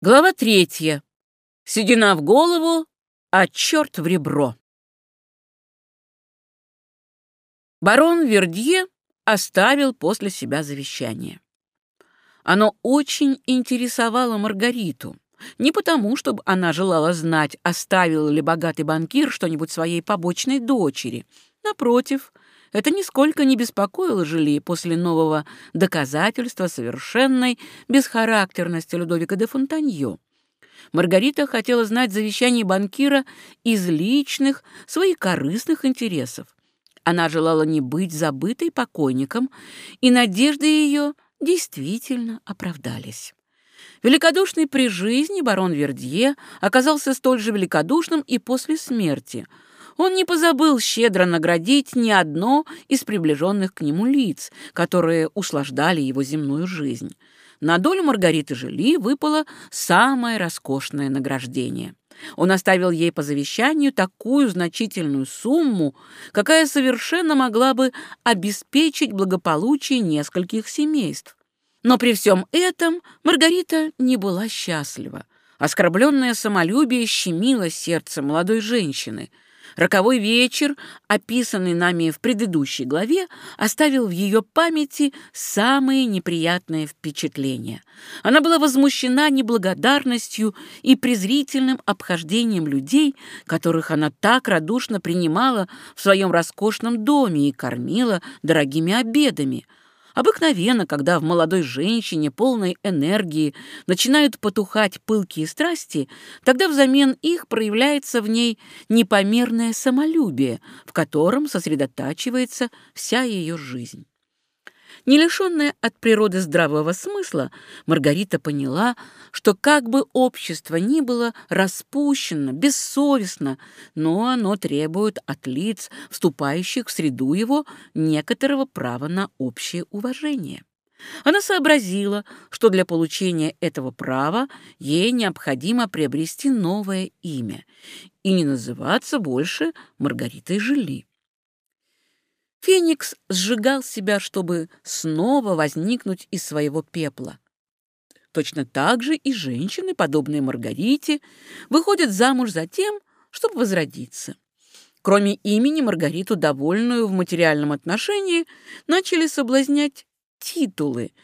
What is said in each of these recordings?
Глава третья. Седина в голову, а черт в ребро. Барон Вердье оставил после себя завещание. Оно очень интересовало Маргариту. Не потому, чтобы она желала знать, оставил ли богатый банкир что-нибудь своей побочной дочери. Напротив, это нисколько не беспокоило Жили после нового доказательства совершенной бесхарактерности Людовика де Фонтаньо. Маргарита хотела знать завещание банкира из личных, своих корыстных интересов. Она желала не быть забытой покойником, и надежды ее действительно оправдались. Великодушный при жизни барон Вердье оказался столь же великодушным и после смерти – он не позабыл щедро наградить ни одно из приближенных к нему лиц, которые услаждали его земную жизнь. На долю Маргариты Жили выпало самое роскошное награждение. Он оставил ей по завещанию такую значительную сумму, какая совершенно могла бы обеспечить благополучие нескольких семейств. Но при всем этом Маргарита не была счастлива. Оскорбленное самолюбие щемило сердце молодой женщины – Роковой вечер, описанный нами в предыдущей главе, оставил в ее памяти самые неприятные впечатления. Она была возмущена неблагодарностью и презрительным обхождением людей, которых она так радушно принимала в своем роскошном доме и кормила дорогими обедами – Обыкновенно, когда в молодой женщине, полной энергии, начинают потухать пылкие страсти, тогда взамен их проявляется в ней непомерное самолюбие, в котором сосредотачивается вся ее жизнь. Не лишенная от природы здравого смысла, Маргарита поняла, что как бы общество ни было распущено, бессовестно, но оно требует от лиц, вступающих в среду его, некоторого права на общее уважение. Она сообразила, что для получения этого права ей необходимо приобрести новое имя и не называться больше Маргаритой Жили. Феникс сжигал себя, чтобы снова возникнуть из своего пепла. Точно так же и женщины, подобные Маргарите, выходят замуж за тем, чтобы возродиться. Кроме имени, Маргариту, довольную в материальном отношении, начали соблазнять титулы —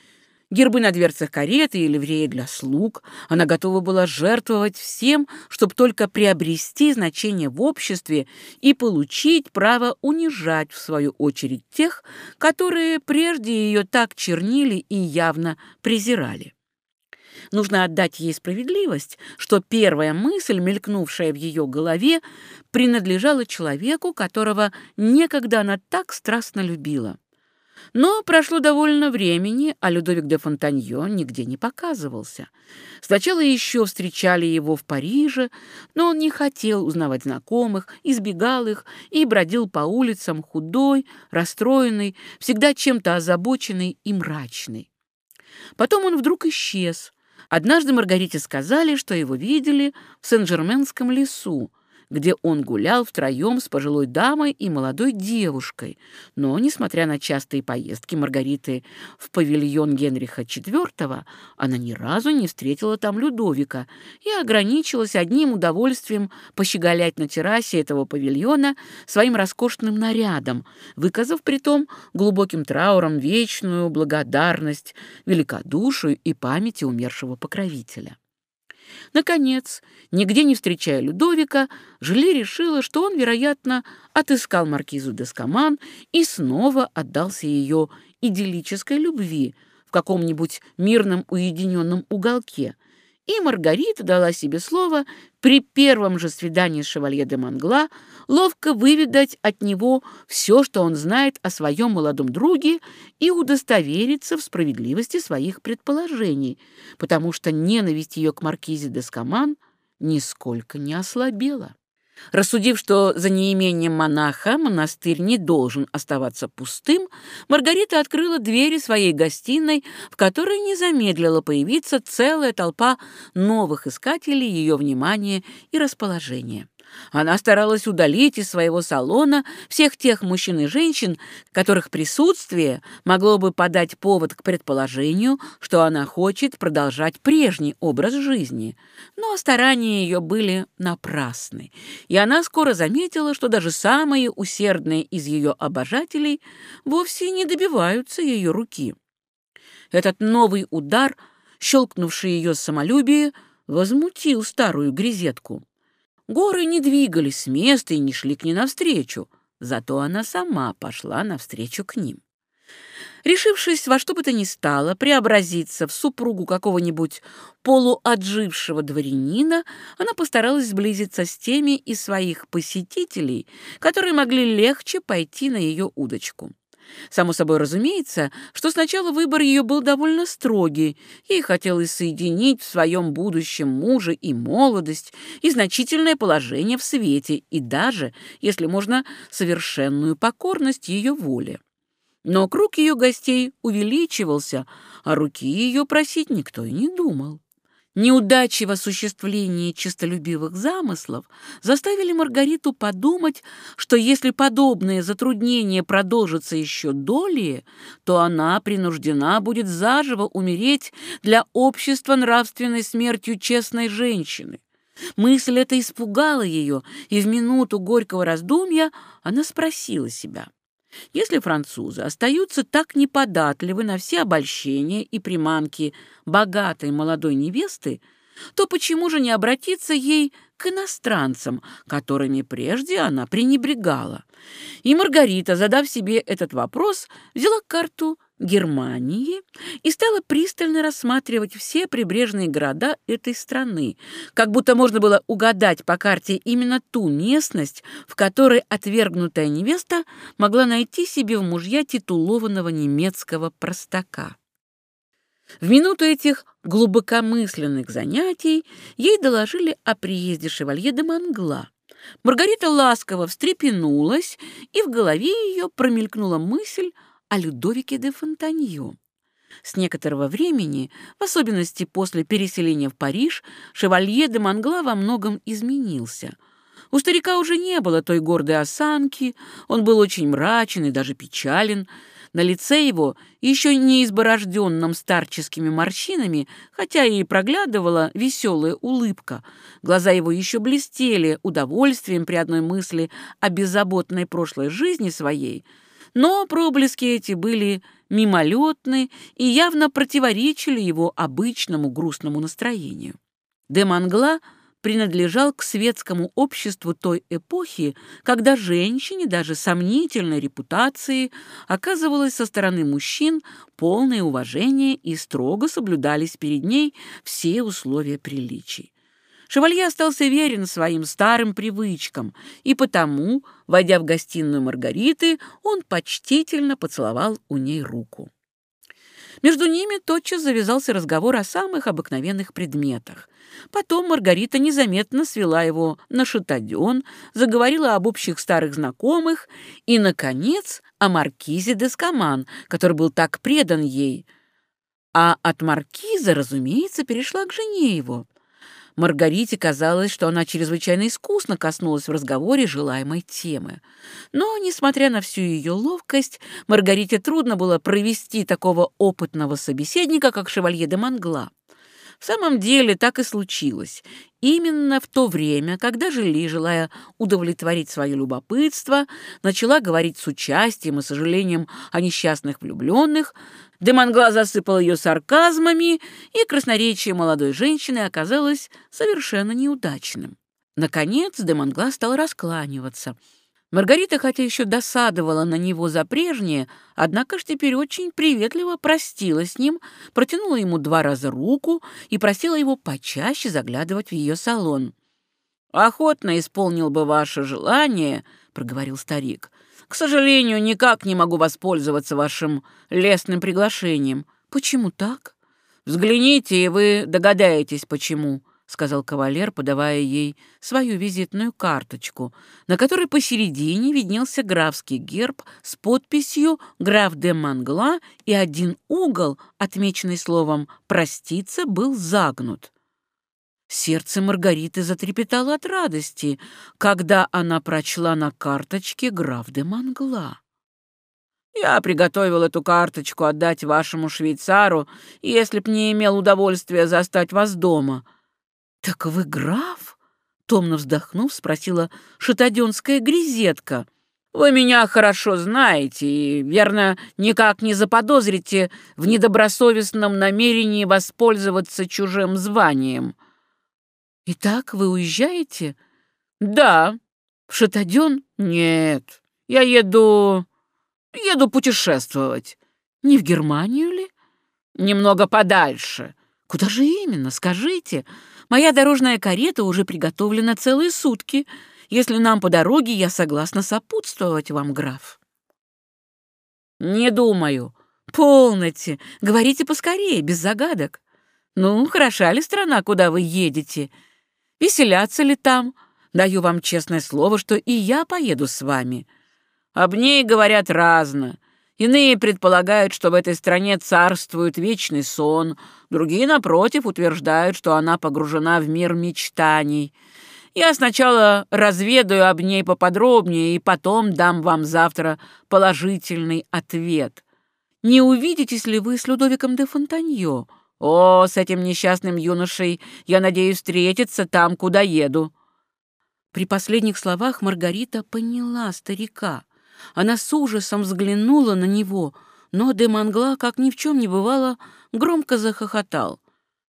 гербы на дверцах кареты и ливреи для слуг. Она готова была жертвовать всем, чтобы только приобрести значение в обществе и получить право унижать, в свою очередь, тех, которые прежде ее так чернили и явно презирали. Нужно отдать ей справедливость, что первая мысль, мелькнувшая в ее голове, принадлежала человеку, которого некогда она так страстно любила. Но прошло довольно времени, а Людовик де Фонтаньо нигде не показывался. Сначала еще встречали его в Париже, но он не хотел узнавать знакомых, избегал их и бродил по улицам худой, расстроенный, всегда чем-то озабоченный и мрачный. Потом он вдруг исчез. Однажды Маргарите сказали, что его видели в Сен-Жерменском лесу, где он гулял втроем с пожилой дамой и молодой девушкой. Но, несмотря на частые поездки Маргариты в павильон Генриха IV, она ни разу не встретила там Людовика и ограничилась одним удовольствием пощеголять на террасе этого павильона своим роскошным нарядом, выказав притом глубоким трауром вечную благодарность, великодушию и памяти умершего покровителя. Наконец, нигде не встречая Людовика, Жили решила, что он, вероятно, отыскал маркизу Дескоман и снова отдался ее идиллической любви в каком-нибудь мирном уединенном уголке, и Маргарита дала себе слово при первом же свидании с шевалье де Мангла ловко выведать от него все, что он знает о своем молодом друге, и удостовериться в справедливости своих предположений, потому что ненависть ее к маркизе де Скаман нисколько не ослабела. Рассудив, что за неимением монаха монастырь не должен оставаться пустым, Маргарита открыла двери своей гостиной, в которой не замедлила появиться целая толпа новых искателей ее внимания и расположения. Она старалась удалить из своего салона всех тех мужчин и женщин, которых присутствие могло бы подать повод к предположению, что она хочет продолжать прежний образ жизни. Но старания ее были напрасны, и она скоро заметила, что даже самые усердные из ее обожателей вовсе не добиваются ее руки. Этот новый удар, щелкнувший ее самолюбие, возмутил старую грезетку. Горы не двигались с места и не шли к ней навстречу, зато она сама пошла навстречу к ним. Решившись во что бы то ни стало преобразиться в супругу какого-нибудь полуотжившего дворянина, она постаралась сблизиться с теми из своих посетителей, которые могли легче пойти на ее удочку. Само собой разумеется, что сначала выбор ее был довольно строгий. Ей хотелось соединить в своем будущем мужа и молодость, и значительное положение в свете, и даже, если можно, совершенную покорность ее воле. Но круг ее гостей увеличивался, а руки ее просить никто и не думал. Неудачи в осуществлении честолюбивых замыслов заставили Маргариту подумать, что если подобные затруднения продолжатся еще долее, то она принуждена будет заживо умереть для общества нравственной смертью честной женщины. Мысль эта испугала ее, и в минуту горького раздумья она спросила себя — если французы остаются так неподатливы на все обольщения и приманки богатой молодой невесты, то почему же не обратиться ей к иностранцам, которыми прежде она пренебрегала? И Маргарита, задав себе этот вопрос, взяла карту Германии и стала пристально рассматривать все прибрежные города этой страны, как будто можно было угадать по карте именно ту местность, в которой отвергнутая невеста могла найти себе в мужья титулованного немецкого простака. В минуту этих глубокомысленных занятий ей доложили о приезде шевалье де Мангла. Маргарита ласково встрепенулась, и в голове ее промелькнула мысль о Людовике де Фонтаньо. С некоторого времени, в особенности после переселения в Париж, шевалье де Мангла во многом изменился. У старика уже не было той гордой осанки, он был очень мрачен и даже печален. На лице его, еще не изборожденном старческими морщинами, хотя и проглядывала веселая улыбка, глаза его еще блестели удовольствием при одной мысли о беззаботной прошлой жизни своей — но проблески эти были мимолетны и явно противоречили его обычному грустному настроению. Де Мангла принадлежал к светскому обществу той эпохи, когда женщине даже сомнительной репутации оказывалось со стороны мужчин полное уважение и строго соблюдались перед ней все условия приличий. Шевалье остался верен своим старым привычкам, и потому, войдя в гостиную Маргариты, он почтительно поцеловал у ней руку. Между ними тотчас завязался разговор о самых обыкновенных предметах. Потом Маргарита незаметно свела его на шатаден, заговорила об общих старых знакомых и, наконец, о маркизе Дескоман, который был так предан ей. А от маркиза, разумеется, перешла к жене его. Маргарите казалось, что она чрезвычайно искусно коснулась в разговоре желаемой темы. Но, несмотря на всю ее ловкость, Маргарите трудно было провести такого опытного собеседника, как шевалье де Мангла. В самом деле так и случилось. Именно в то время, когда Жили, желая удовлетворить свое любопытство, начала говорить с участием и сожалением о несчастных влюбленных, Демонгла засыпал ее сарказмами, и красноречие молодой женщины оказалось совершенно неудачным. Наконец Демонгла стал раскланиваться. Маргарита, хотя еще досадовала на него за прежнее, однако ж теперь очень приветливо простила с ним, протянула ему два раза руку и просила его почаще заглядывать в ее салон. «Охотно исполнил бы ваше желание», — проговорил старик, — к сожалению, никак не могу воспользоваться вашим лестным приглашением. Почему так? Взгляните, и вы догадаетесь, почему, сказал кавалер, подавая ей свою визитную карточку, на которой посередине виднелся графский герб с подписью «Граф де Мангла», и один угол, отмеченный словом «проститься», был загнут. Сердце Маргариты затрепетало от радости, когда она прочла на карточке граф де Мангла. «Я приготовил эту карточку отдать вашему швейцару, если б не имел удовольствия застать вас дома». «Так вы граф?» — томно вздохнув, спросила шатаденская грезетка. «Вы меня хорошо знаете и, верно, никак не заподозрите в недобросовестном намерении воспользоваться чужим званием». «Итак, вы уезжаете?» «Да». «В Шатаден?» «Нет, я еду... еду путешествовать». «Не в Германию ли?» «Немного подальше». «Куда же именно? Скажите. Моя дорожная карета уже приготовлена целые сутки. Если нам по дороге, я согласна сопутствовать вам, граф». «Не думаю». «Полноте. Говорите поскорее, без загадок. Ну, хороша ли страна, куда вы едете?» Веселятся ли там? Даю вам честное слово, что и я поеду с вами. Об ней говорят разно. Иные предполагают, что в этой стране царствует вечный сон, другие, напротив, утверждают, что она погружена в мир мечтаний. Я сначала разведаю об ней поподробнее и потом дам вам завтра положительный ответ. Не увидитесь ли вы с Людовиком де Фонтаньо?» О, с этим несчастным юношей я надеюсь встретиться там, куда еду». При последних словах Маргарита поняла старика. Она с ужасом взглянула на него, но де Мангла, как ни в чем не бывало, громко захохотал.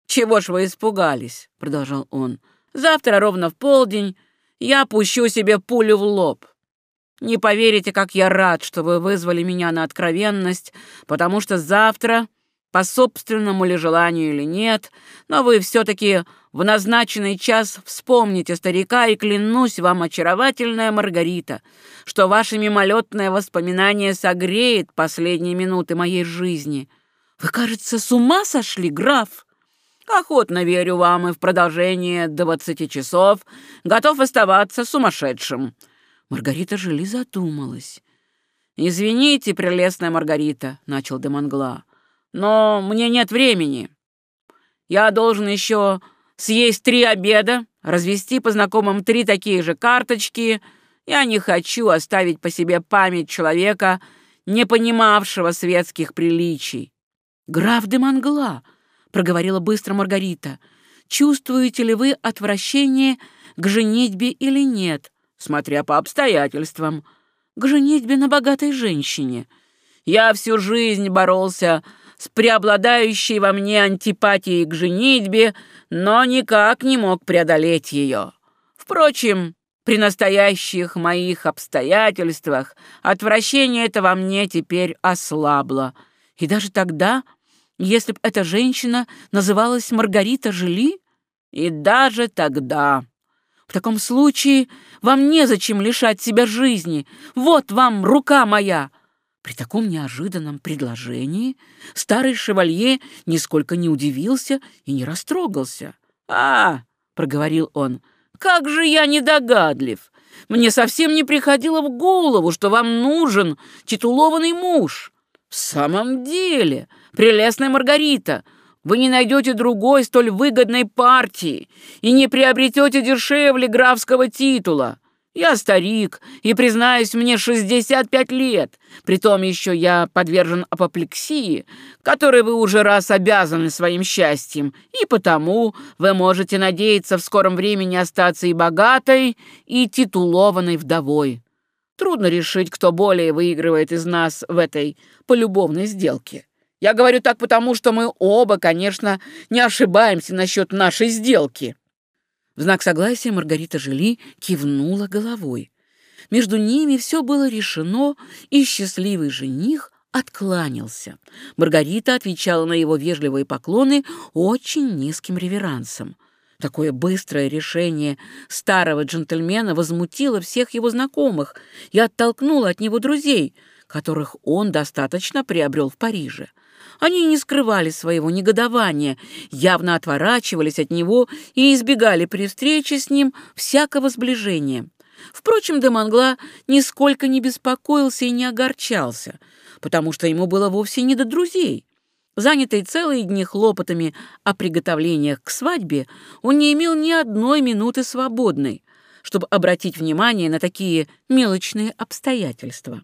«Чего ж вы испугались?» — продолжал он. «Завтра ровно в полдень я пущу себе пулю в лоб. Не поверите, как я рад, что вы вызвали меня на откровенность, потому что завтра по собственному ли желанию или нет, но вы все-таки в назначенный час вспомните старика, и клянусь вам, очаровательная Маргарита, что ваше мимолетное воспоминание согреет последние минуты моей жизни. Вы, кажется, с ума сошли, граф? Охотно верю вам и в продолжение двадцати часов готов оставаться сумасшедшим». Маргарита Жили задумалась. «Извините, прелестная Маргарита», — начал Демонгла, — но мне нет времени. Я должен еще съесть три обеда, развести по знакомым три такие же карточки. Я не хочу оставить по себе память человека, не понимавшего светских приличий. «Граф де Мангла», — проговорила быстро Маргарита, — «чувствуете ли вы отвращение к женитьбе или нет, смотря по обстоятельствам, к женитьбе на богатой женщине? Я всю жизнь боролся с преобладающей во мне антипатией к женитьбе, но никак не мог преодолеть ее. Впрочем, при настоящих моих обстоятельствах отвращение это во мне теперь ослабло. И даже тогда, если б эта женщина называлась Маргарита Жили, и даже тогда... В таком случае вам незачем лишать себя жизни. Вот вам рука моя. При таком неожиданном предложении старый шевалье нисколько не удивился и не растрогался. «А, — проговорил он, — как же я недогадлив! Мне совсем не приходило в голову, что вам нужен титулованный муж. В самом деле, прелестная Маргарита, вы не найдете другой столь выгодной партии и не приобретете дешевле графского титула. Я старик, и, признаюсь, мне 65 лет. Притом еще я подвержен апоплексии, которой вы уже раз обязаны своим счастьем, и потому вы можете надеяться в скором времени остаться и богатой, и титулованной вдовой. Трудно решить, кто более выигрывает из нас в этой полюбовной сделке. Я говорю так потому, что мы оба, конечно, не ошибаемся насчет нашей сделки». В знак согласия Маргарита Жили кивнула головой. Между ними все было решено, и счастливый жених откланялся. Маргарита отвечала на его вежливые поклоны очень низким реверансом. Такое быстрое решение старого джентльмена возмутило всех его знакомых и оттолкнуло от него друзей, которых он достаточно приобрел в Париже. Они не скрывали своего негодования, явно отворачивались от него и избегали при встрече с ним всякого сближения. Впрочем, Демангла нисколько не беспокоился и не огорчался, потому что ему было вовсе не до друзей. Занятый целые дни хлопотами о приготовлениях к свадьбе, он не имел ни одной минуты свободной, чтобы обратить внимание на такие мелочные обстоятельства.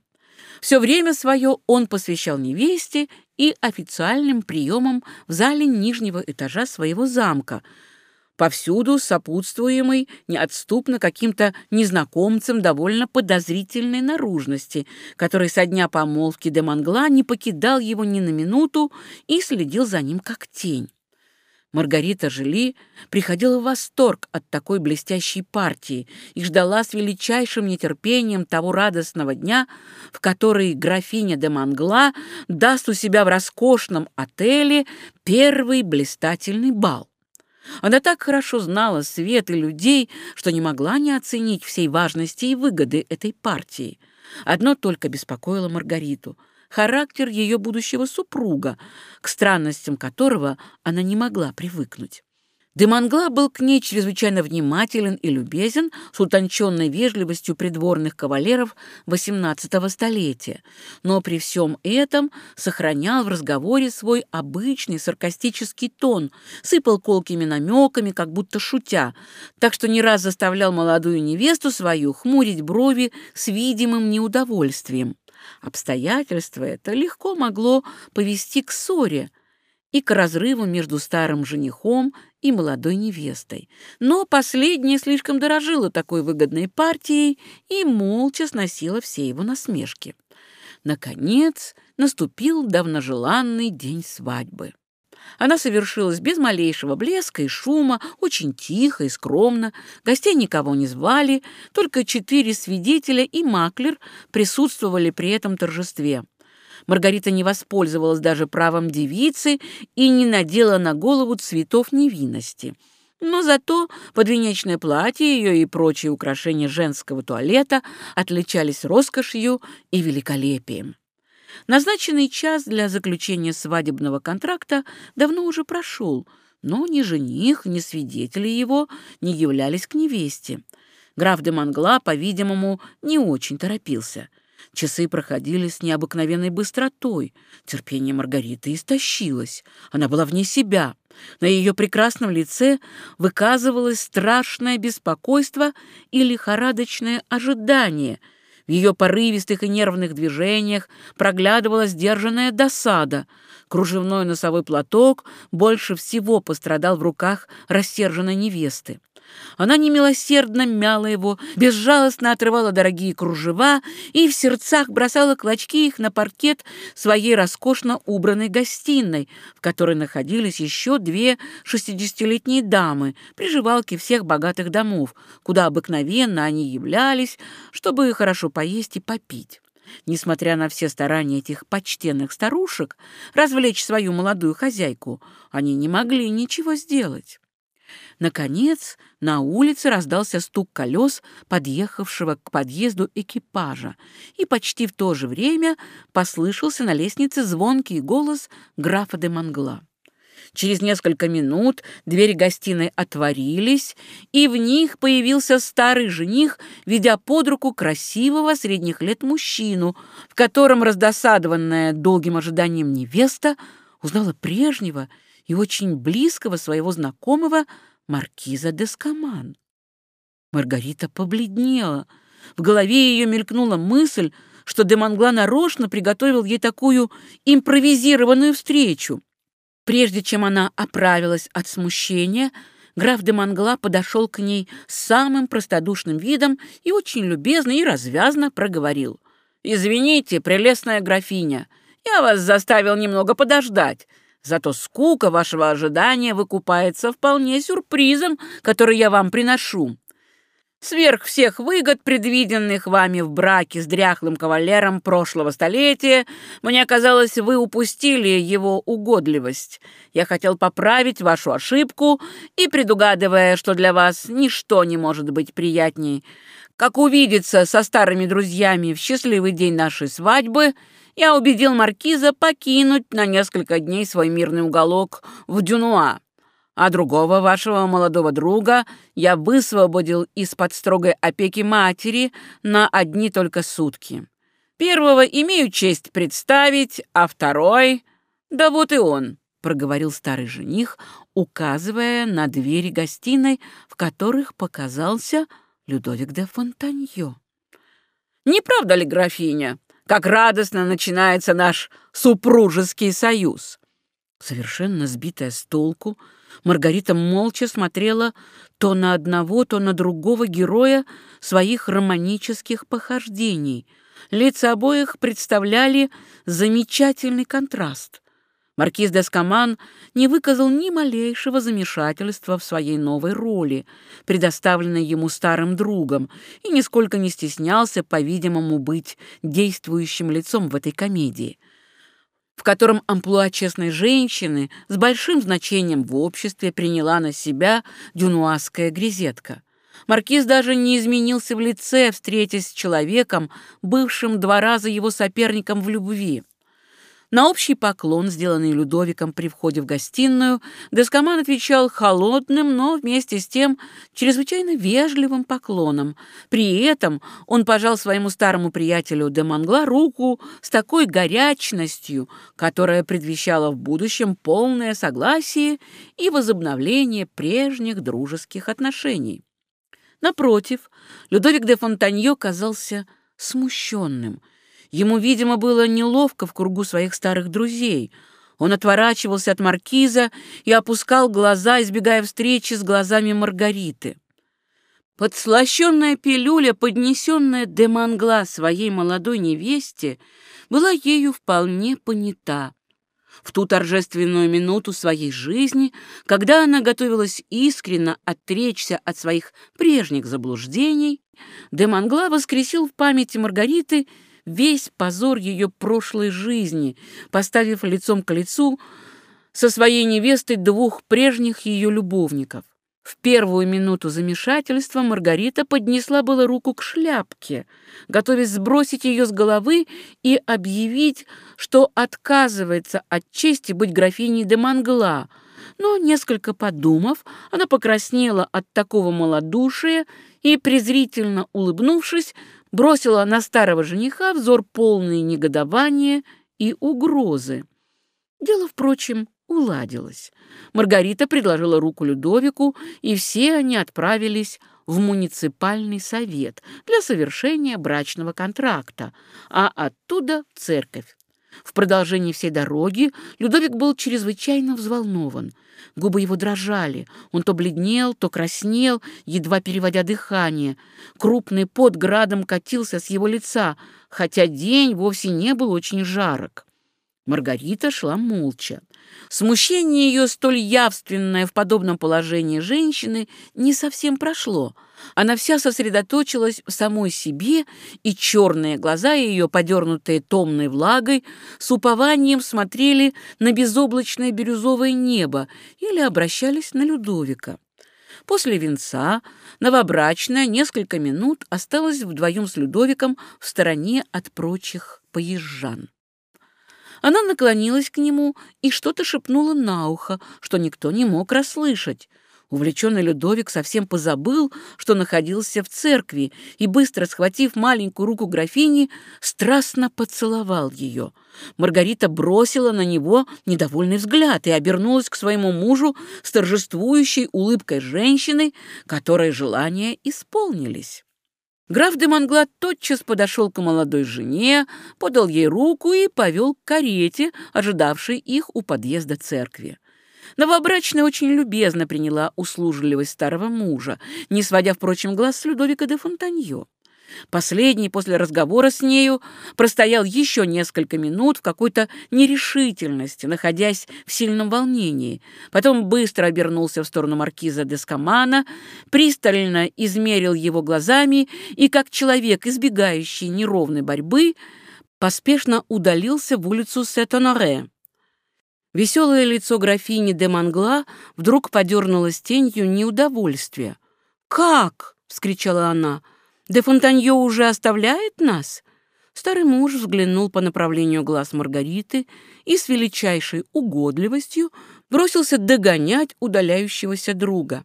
Все время свое он посвящал невесте и официальным приемам в зале нижнего этажа своего замка, повсюду сопутствуемый неотступно каким-то незнакомцем довольно подозрительной наружности, который со дня помолвки де Монгла не покидал его ни на минуту и следил за ним как тень. Маргарита Жили приходила в восторг от такой блестящей партии и ждала с величайшим нетерпением того радостного дня, в который графиня де Мангла даст у себя в роскошном отеле первый блистательный бал. Она так хорошо знала свет и людей, что не могла не оценить всей важности и выгоды этой партии. Одно только беспокоило Маргариту — характер ее будущего супруга, к странностям которого она не могла привыкнуть. Демангла был к ней чрезвычайно внимателен и любезен с утонченной вежливостью придворных кавалеров XVIII столетия, но при всем этом сохранял в разговоре свой обычный саркастический тон, сыпал колкими намеками, как будто шутя, так что не раз заставлял молодую невесту свою хмурить брови с видимым неудовольствием. Обстоятельство это легко могло повести к ссоре и к разрыву между старым женихом и молодой невестой. Но последняя слишком дорожила такой выгодной партией и молча сносила все его насмешки. Наконец наступил давножеланный день свадьбы. Она совершилась без малейшего блеска и шума, очень тихо и скромно. Гостей никого не звали, только четыре свидетеля и маклер присутствовали при этом торжестве. Маргарита не воспользовалась даже правом девицы и не надела на голову цветов невинности. Но зато подвенечное платье ее и прочие украшения женского туалета отличались роскошью и великолепием. Назначенный час для заключения свадебного контракта давно уже прошел, но ни жених, ни свидетели его не являлись к невесте. Граф де Мангла, по-видимому, не очень торопился. Часы проходили с необыкновенной быстротой. Терпение Маргариты истощилось. Она была вне себя. На ее прекрасном лице выказывалось страшное беспокойство и лихорадочное ожидание. В ее порывистых и нервных движениях проглядывала сдержанная досада. Кружевной носовой платок больше всего пострадал в руках рассерженной невесты. Она немилосердно мяла его, безжалостно отрывала дорогие кружева и в сердцах бросала клочки их на паркет своей роскошно убранной гостиной, в которой находились еще две шестидесятилетние дамы, приживалки всех богатых домов, куда обыкновенно они являлись, чтобы хорошо поесть и попить. Несмотря на все старания этих почтенных старушек развлечь свою молодую хозяйку, они не могли ничего сделать. Наконец, на улице раздался стук колес подъехавшего к подъезду экипажа, и почти в то же время послышался на лестнице звонкий голос графа де Мангла. Через несколько минут двери гостиной отворились, и в них появился старый жених, ведя под руку красивого средних лет мужчину, в котором раздосадованная долгим ожиданием невеста узнала прежнего и очень близкого своего знакомого маркиза Дескоман. Маргарита побледнела. В голове ее мелькнула мысль, что Демонгла нарочно приготовил ей такую импровизированную встречу. Прежде чем она оправилась от смущения, граф де Мангла подошел к ней с самым простодушным видом и очень любезно и развязно проговорил. «Извините, прелестная графиня, я вас заставил немного подождать. Зато скука вашего ожидания выкупается вполне сюрпризом, который я вам приношу. Сверх всех выгод, предвиденных вами в браке с дряхлым кавалером прошлого столетия, мне казалось, вы упустили его угодливость. Я хотел поправить вашу ошибку и, предугадывая, что для вас ничто не может быть приятней, как увидеться со старыми друзьями в счастливый день нашей свадьбы — я убедил маркиза покинуть на несколько дней свой мирный уголок в Дюнуа, а другого вашего молодого друга я высвободил из-под строгой опеки матери на одни только сутки. Первого имею честь представить, а второй... Да вот и он, проговорил старый жених, указывая на двери гостиной, в которых показался Людовик де Фонтаньо. «Не правда ли, графиня, как радостно начинается наш супружеский союз?» Совершенно сбитая с толку, Маргарита молча смотрела то на одного, то на другого героя своих романических похождений. Лица обоих представляли замечательный контраст. Маркиз де Скаман не выказал ни малейшего замешательства в своей новой роли, предоставленной ему старым другом, и нисколько не стеснялся, по-видимому, быть действующим лицом в этой комедии, в котором амплуа честной женщины с большим значением в обществе приняла на себя дюнуазская грезетка. Маркиз даже не изменился в лице, встретясь с человеком, бывшим два раза его соперником в любви. На общий поклон, сделанный Людовиком при входе в гостиную, Дескоман отвечал холодным, но вместе с тем чрезвычайно вежливым поклоном. При этом он пожал своему старому приятелю де Мангла руку с такой горячностью, которая предвещала в будущем полное согласие и возобновление прежних дружеских отношений. Напротив, Людовик де Фонтаньо казался смущенным — Ему, видимо, было неловко в кругу своих старых друзей. Он отворачивался от маркиза и опускал глаза, избегая встречи с глазами Маргариты. Подслащенная пилюля, поднесенная де Мангла своей молодой невесте, была ею вполне понята. В ту торжественную минуту своей жизни, когда она готовилась искренно отречься от своих прежних заблуждений, де Мангла воскресил в памяти Маргариты весь позор ее прошлой жизни, поставив лицом к лицу со своей невестой двух прежних ее любовников. В первую минуту замешательства Маргарита поднесла было руку к шляпке, готовясь сбросить ее с головы и объявить, что отказывается от чести быть графиней де Мангла, но, несколько подумав, она покраснела от такого малодушия и, презрительно улыбнувшись, бросила на старого жениха взор полный негодования и угрозы. Дело, впрочем, уладилось. Маргарита предложила руку Людовику, и все они отправились в муниципальный совет для совершения брачного контракта, а оттуда в церковь. В продолжении всей дороги Людовик был чрезвычайно взволнован. Губы его дрожали, он то бледнел, то краснел, едва переводя дыхание. Крупный пот градом катился с его лица, хотя день вовсе не был очень жарок. Маргарита шла молча. Смущение ее, столь явственное в подобном положении женщины, не совсем прошло. Она вся сосредоточилась в самой себе, и черные глаза ее, подернутые томной влагой, с упованием смотрели на безоблачное бирюзовое небо или обращались на Людовика. После венца новобрачная несколько минут осталась вдвоем с Людовиком в стороне от прочих поезжан. Она наклонилась к нему и что-то шепнула на ухо, что никто не мог расслышать. Увлеченный Людовик совсем позабыл, что находился в церкви, и, быстро схватив маленькую руку графини, страстно поцеловал ее. Маргарита бросила на него недовольный взгляд и обернулась к своему мужу с торжествующей улыбкой женщины, которой желания исполнились. Граф де Монглад тотчас подошел к молодой жене, подал ей руку и повел к карете, ожидавшей их у подъезда церкви. Новобрачная очень любезно приняла услужливость старого мужа, не сводя, впрочем, глаз с Людовика де Фонтаньо. Последний после разговора с нею простоял еще несколько минут в какой-то нерешительности, находясь в сильном волнении. Потом быстро обернулся в сторону маркиза Дескамана, пристально измерил его глазами и, как человек, избегающий неровной борьбы, поспешно удалился в улицу Сет-Оноре. Веселое лицо графини де Мангла вдруг подернулось тенью неудовольствия. «Как?» — вскричала она — Де Фонтанье уже оставляет нас?» Старый муж взглянул по направлению глаз Маргариты и с величайшей угодливостью бросился догонять удаляющегося друга.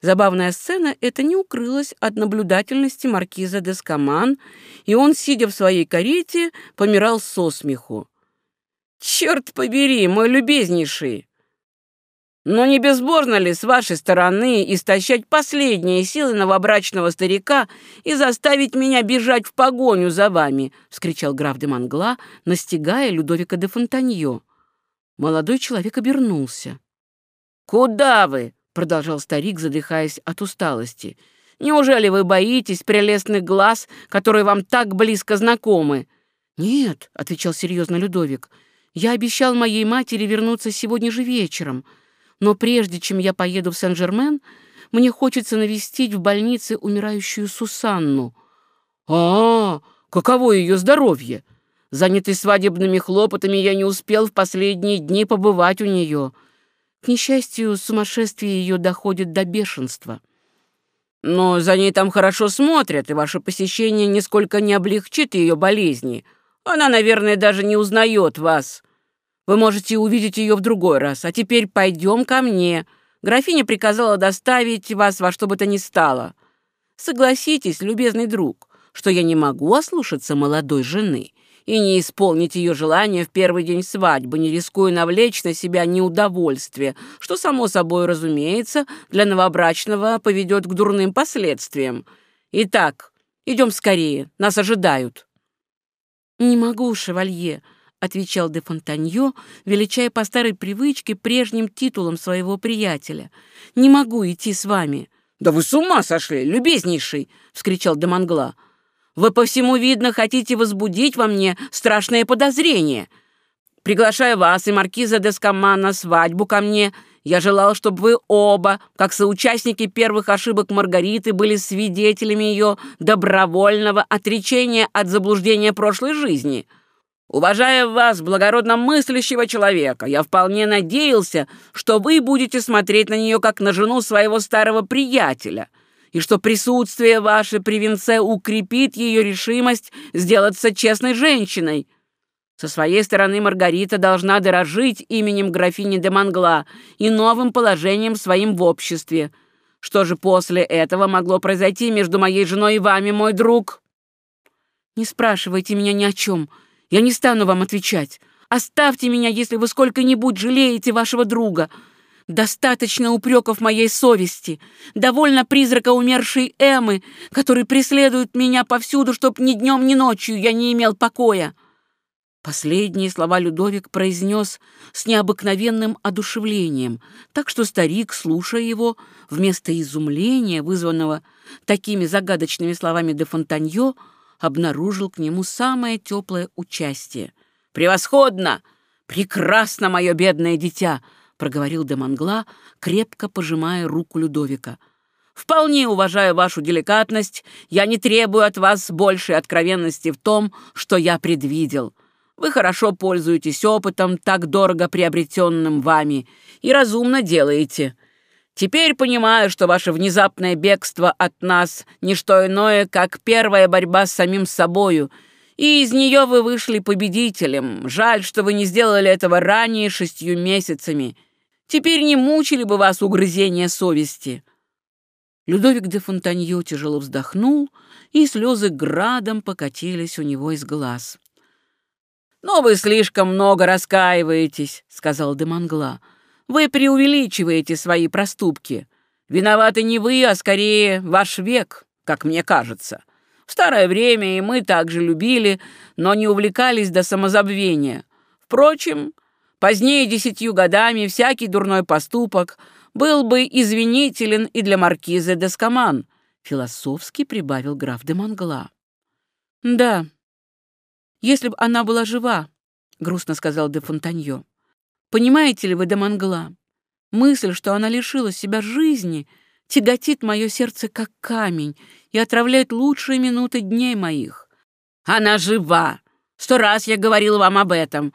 Забавная сцена эта не укрылась от наблюдательности маркиза де Скаман, и он, сидя в своей карете, помирал со смеху. Черт побери, мой любезнейший! Но не безбожно ли с вашей стороны истощать последние силы новобрачного старика и заставить меня бежать в погоню за вами?» — вскричал граф де Мангла, настигая Людовика де Фонтаньо. Молодой человек обернулся. «Куда вы?» — продолжал старик, задыхаясь от усталости. «Неужели вы боитесь прелестных глаз, которые вам так близко знакомы?» «Нет», — отвечал серьезно Людовик, — «я обещал моей матери вернуться сегодня же вечером». Но прежде чем я поеду в Сен-Жермен, мне хочется навестить в больнице умирающую Сусанну. А, -а каково ее здоровье? Занятый свадебными хлопотами, я не успел в последние дни побывать у нее. К несчастью, сумасшествие ее доходит до бешенства. Но за ней там хорошо смотрят, и ваше посещение нисколько не облегчит ее болезни. Она, наверное, даже не узнает вас. Вы можете увидеть ее в другой раз. А теперь пойдем ко мне. Графиня приказала доставить вас во что бы то ни стало. Согласитесь, любезный друг, что я не могу ослушаться молодой жены и не исполнить ее желание в первый день свадьбы, не рискуя навлечь на себя неудовольствие, что, само собой разумеется, для новобрачного поведет к дурным последствиям. Итак, идем скорее, нас ожидают». «Не могу, шевалье», отвечал де Фонтаньо, величая по старой привычке прежним титулом своего приятеля. «Не могу идти с вами». «Да вы с ума сошли, любезнейший!» — вскричал де Монгла. «Вы по всему, видно, хотите возбудить во мне страшное подозрение. Приглашая вас и маркиза де Скама на свадьбу ко мне, я желал, чтобы вы оба, как соучастники первых ошибок Маргариты, были свидетелями ее добровольного отречения от заблуждения прошлой жизни». Уважая вас, благородно мыслящего человека, я вполне надеялся, что вы будете смотреть на нее как на жену своего старого приятеля, и что присутствие ваше при венце укрепит ее решимость сделаться честной женщиной. Со своей стороны Маргарита должна дорожить именем графини де Мангла и новым положением своим в обществе. Что же после этого могло произойти между моей женой и вами, мой друг? Не спрашивайте меня ни о чем, — я не стану вам отвечать. Оставьте меня, если вы сколько-нибудь жалеете вашего друга. Достаточно упреков моей совести. Довольно призрака умершей Эммы, который преследует меня повсюду, чтоб ни днем, ни ночью я не имел покоя». Последние слова Людовик произнес с необыкновенным одушевлением, так что старик, слушая его, вместо изумления, вызванного такими загадочными словами де Фонтаньо, обнаружил к нему самое теплое участие. «Превосходно! Прекрасно, мое бедное дитя!» — проговорил де Монгла, крепко пожимая руку Людовика. «Вполне уважаю вашу деликатность. Я не требую от вас большей откровенности в том, что я предвидел. Вы хорошо пользуетесь опытом, так дорого приобретенным вами, и разумно делаете. Теперь понимаю, что ваше внезапное бегство от нас — не что иное, как первая борьба с самим собою, и из нее вы вышли победителем. Жаль, что вы не сделали этого ранее шестью месяцами. Теперь не мучили бы вас угрызения совести». Людовик де Фонтаньо тяжело вздохнул, и слезы градом покатились у него из глаз. «Но вы слишком много раскаиваетесь», — сказал де Монглаа. Вы преувеличиваете свои проступки. Виноваты не вы, а скорее ваш век, как мне кажется. В старое время и мы также любили, но не увлекались до самозабвения. Впрочем, позднее десятью годами всякий дурной поступок был бы извинителен и для маркизы де Скаман, философски прибавил граф де Монгла. «Да, если бы она была жива», — грустно сказал де Фонтаньо. Понимаете ли вы, Дамангла, мысль, что она лишила себя жизни, тяготит мое сердце как камень и отравляет лучшие минуты дней моих. Она жива! Сто раз я говорил вам об этом.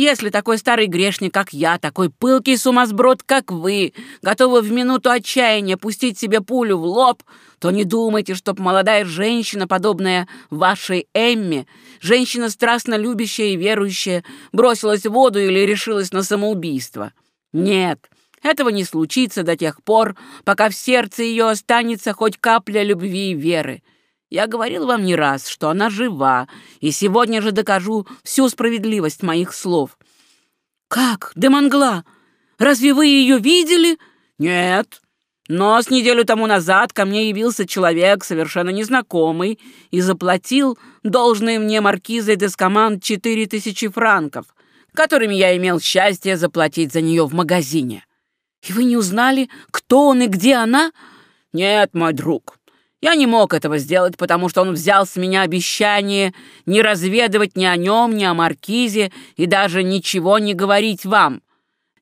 Если такой старый грешник, как я, такой пылкий сумасброд, как вы, готовы в минуту отчаяния пустить себе пулю в лоб, то не думайте, чтоб молодая женщина, подобная вашей Эмме, женщина страстно любящая и верующая, бросилась в воду или решилась на самоубийство. Нет, этого не случится до тех пор, пока в сердце ее останется хоть капля любви и веры. Я говорил вам не раз, что она жива, и сегодня же докажу всю справедливость моих слов. «Как? Демангла? Разве вы ее видели?» «Нет, но с неделю тому назад ко мне явился человек, совершенно незнакомый, и заплатил должные мне маркизой Дескоман четыре тысячи франков, которыми я имел счастье заплатить за нее в магазине. И вы не узнали, кто он и где она? Нет, мой друг. Я не мог этого сделать, потому что он взял с меня обещание не разведывать ни о нем, ни о маркизе и даже ничего не говорить вам.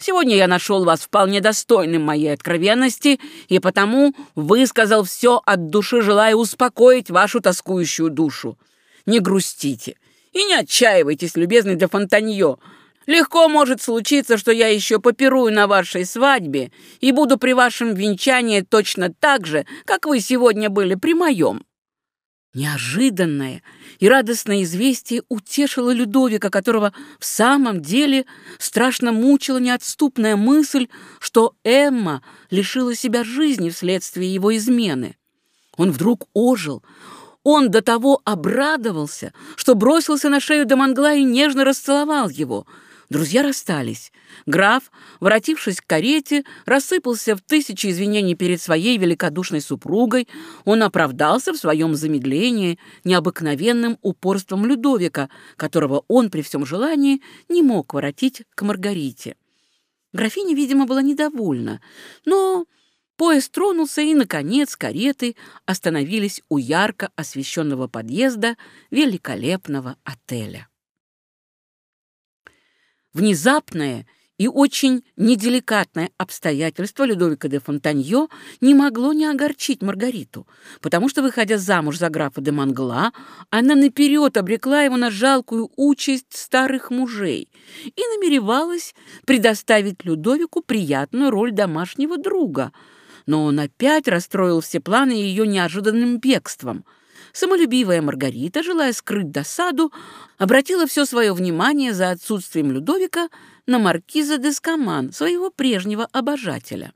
Сегодня я нашел вас вполне достойным моей откровенности и потому высказал все от души, желая успокоить вашу тоскующую душу. Не грустите и не отчаивайтесь, любезный де Фонтаньо. Легко может случиться, что я еще попирую на вашей свадьбе и буду при вашем венчании точно так же, как вы сегодня были при моем. Неожиданное и радостное известие утешило Людовика, которого в самом деле страшно мучила неотступная мысль, что Эмма лишила себя жизни вследствие его измены. Он вдруг ожил. Он до того обрадовался, что бросился на шею Дамангла и нежно расцеловал его — Друзья расстались. Граф, воротившись к карете, рассыпался в тысячи извинений перед своей великодушной супругой. Он оправдался в своем замедлении необыкновенным упорством Людовика, которого он при всем желании не мог воротить к Маргарите. Графиня, видимо, была недовольна, но поезд тронулся, и, наконец, кареты остановились у ярко освещенного подъезда великолепного отеля. Внезапное и очень неделикатное обстоятельство Людовика де Фонтаньо не могло не огорчить Маргариту, потому что, выходя замуж за графа де Мангла, она наперед обрекла его на жалкую участь старых мужей и намеревалась предоставить Людовику приятную роль домашнего друга. Но он опять расстроил все планы ее неожиданным бегством — Самолюбивая Маргарита, желая скрыть досаду, обратила все свое внимание за отсутствием Людовика на маркиза де Скаман, своего прежнего обожателя.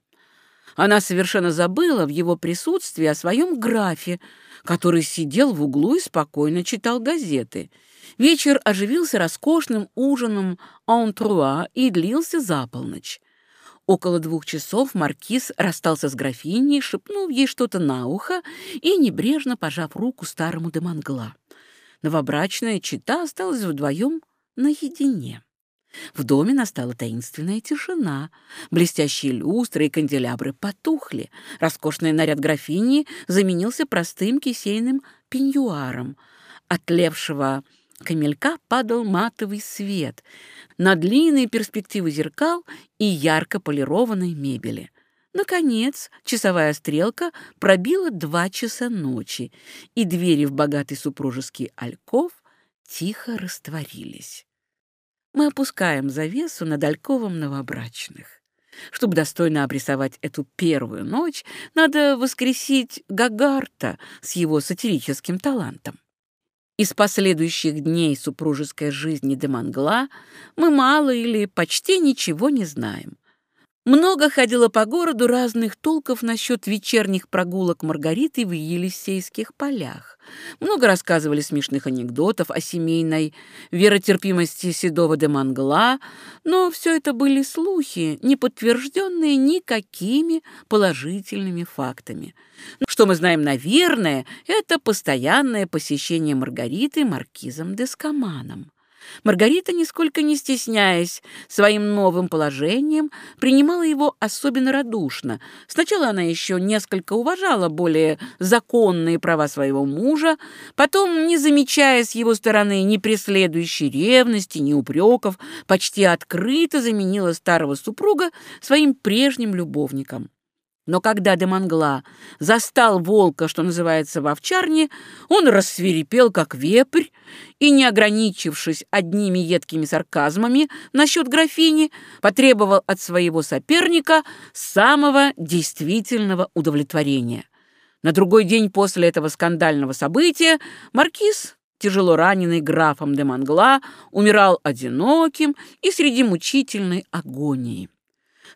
Она совершенно забыла в его присутствии о своем графе, который сидел в углу и спокойно читал газеты. Вечер оживился роскошным ужином антруа и длился за полночь. Около двух часов маркиз расстался с графиней, шепнув ей что-то на ухо и небрежно пожав руку старому Демангла. Новобрачная чита осталась вдвоем наедине. В доме настала таинственная тишина. Блестящие люстры и канделябры потухли. Роскошный наряд графини заменился простым кисейным пеньюаром. Отлевшего камелька падал матовый свет на длинные перспективы зеркал и ярко полированной мебели. Наконец, часовая стрелка пробила два часа ночи, и двери в богатый супружеский альков тихо растворились. Мы опускаем завесу над альковом новобрачных. Чтобы достойно обрисовать эту первую ночь, надо воскресить Гагарта с его сатирическим талантом. Из последующих дней супружеской жизни Демангла мы мало или почти ничего не знаем. Много ходило по городу разных толков насчет вечерних прогулок Маргариты в Елисейских полях. Много рассказывали смешных анекдотов о семейной веротерпимости Седова де Мангла, но все это были слухи, не подтвержденные никакими положительными фактами. Что мы знаем, наверное, это постоянное посещение Маргариты маркизом де Скаманом. Маргарита, нисколько не стесняясь своим новым положением, принимала его особенно радушно. Сначала она еще несколько уважала более законные права своего мужа, потом, не замечая с его стороны ни преследующей ревности, ни упреков, почти открыто заменила старого супруга своим прежним любовником. Но когда Демангла застал волка, что называется, в овчарне, он рассверепел, как вепрь, и, не ограничившись одними едкими сарказмами насчет графини, потребовал от своего соперника самого действительного удовлетворения. На другой день после этого скандального события маркиз, тяжело раненый графом де Мангла, умирал одиноким и среди мучительной агонии.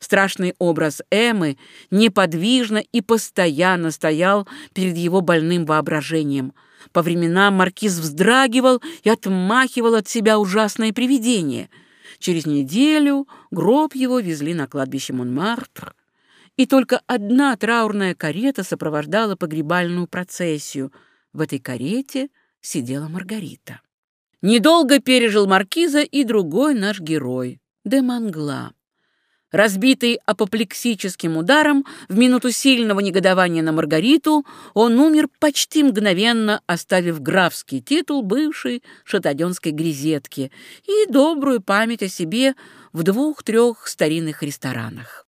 Страшный образ Эммы неподвижно и постоянно стоял перед его больным воображением. По временам маркиз вздрагивал и отмахивал от себя ужасное привидение. Через неделю гроб его везли на кладбище Монмартр, и только одна траурная карета сопровождала погребальную процессию. В этой карете сидела Маргарита. Недолго пережил маркиза и другой наш герой — де Мангла. Разбитый апоплексическим ударом, в минуту сильного негодования на Маргариту, он умер почти мгновенно, оставив графский титул бывшей шатаденской грезетки и добрую память о себе в двух-трех старинных ресторанах.